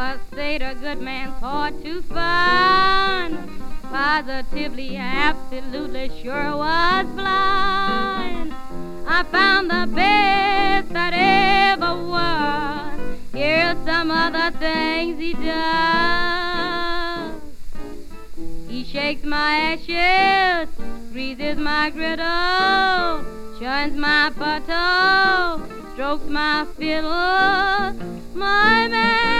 Never stayed a good man's heart to find. Positively, absolutely sure was blind. I found the best that ever was. Here's some other things he does. He shakes my ashes, greases my griddle, shines my buttock, strokes my fiddle. My man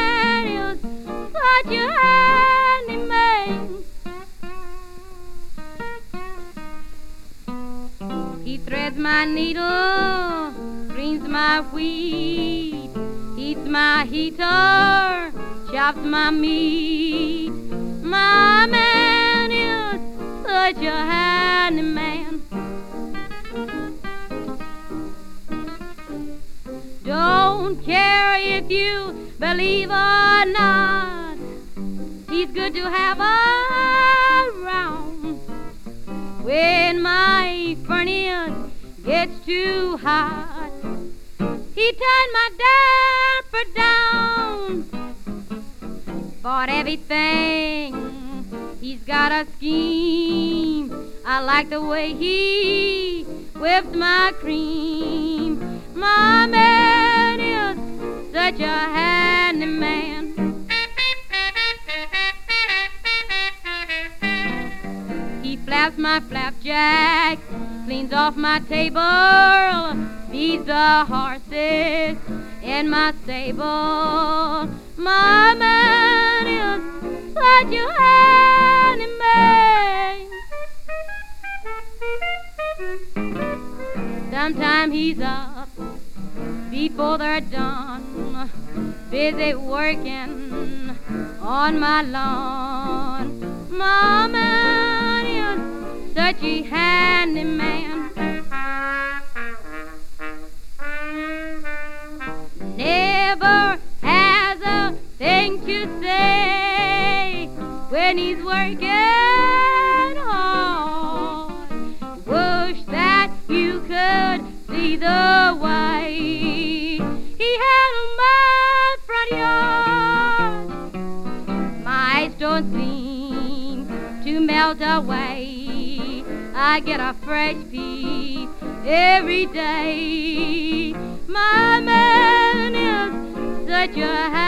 my needle, greens my wheat, heats my heater, chops my meat. My man is such a handy man. Don't care if you believe or not, good to have around. When my furnace gets too hot, he turned my damper down. For everything, he's got a scheme. I like the way he whips my cream. My man is such a handy flaps my flapjack, cleans off my table, feeds the horses in my stable. My man is such a handy man. Sometime he's up before they're done, busy working on my lawn. Is such a handy man. Never has a thing to say when he's working hard. Wish that you could see the way he handled my front yard. My eyes don't seem to melt away. I get a fresh piece every day. My man is such a.